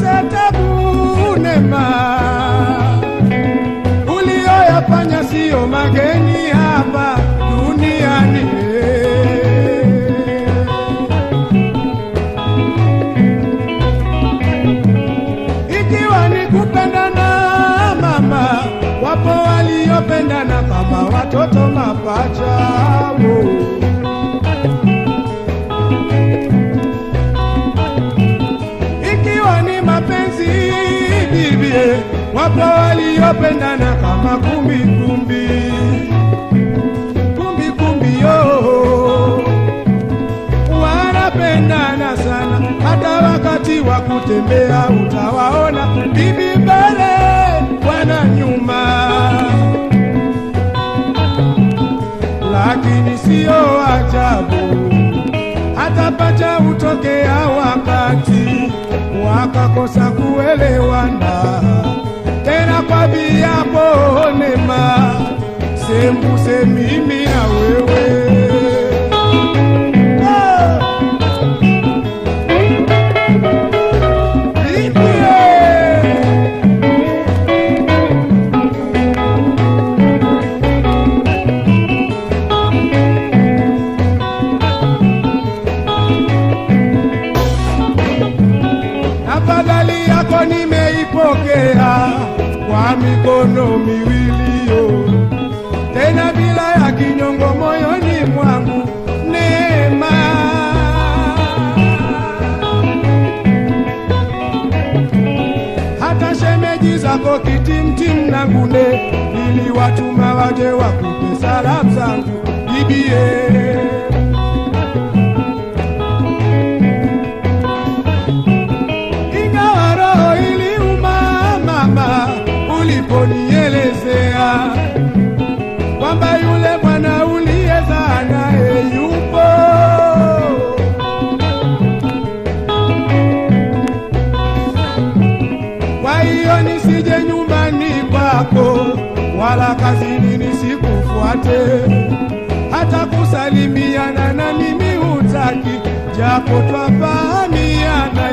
Tabu nema uliyoyafanya siyo mageni hapa duniani ikiwa ni kupendana mama wapo waliopendana kama watoto mapacha wo. Wapo waliopendana kama kumbi kumbi kumbi kumbi yo, wanapendana sana, hata wakati wa kutembea utawaona. Bibi mbele, bwana nyuma, lakini siyo ajabu hata pacha utokea wakati wakakosa kuelewana yaponema sembusemimi na wewe. Afadhali yako nimeipokea kwa mikono miwili yo, tena bila ya kinyongo moyoni mwangu neema. Hata shemeji zako kitimtim na ngune, niliwatuma waje wakupe salamu zangu bibie. Kwamba yule bwana uliyezaa naye yupo. Kwa hiyo nisije nyumbani kwako wala kazini nisikufuate, hata kusalimiana na mimi hutaki, japo twafahamiana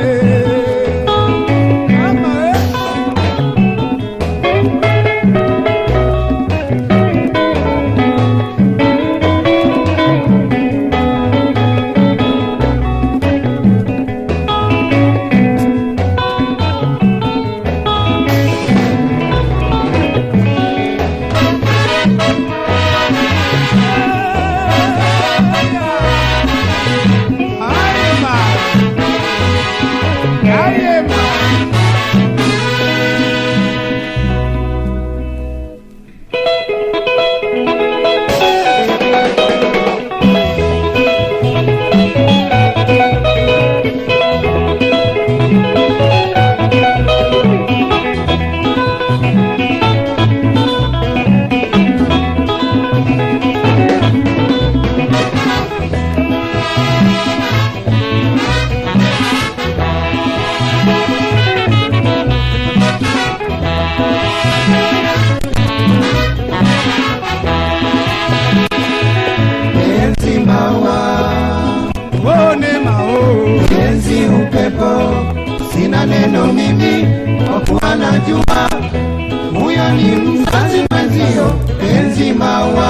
ni mzazi mwenzio penzi mawa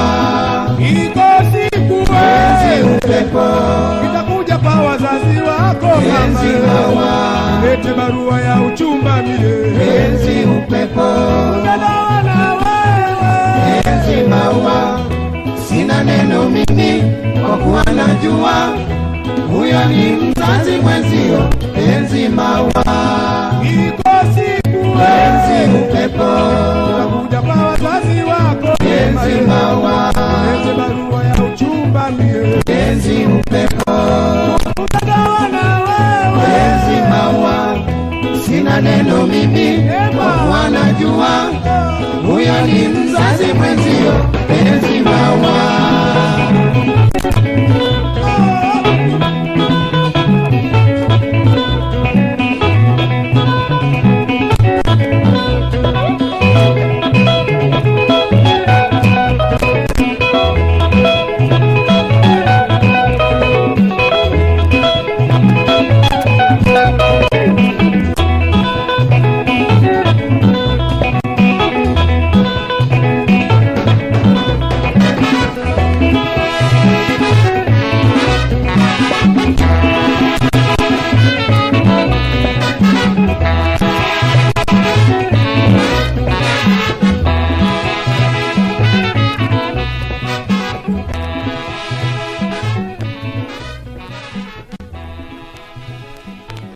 iko siku penzi upepo. Itakuja kwa wazazi wako penzi mawa lete barua ya uchumba mie. Penzi upepo. Wewe. Penzi mawa sina neno mimi kwa kuwa najua huyo ni mzazi mwenzio. Penzi maua sina neno mimi. Kwa kuwa najua huyo ni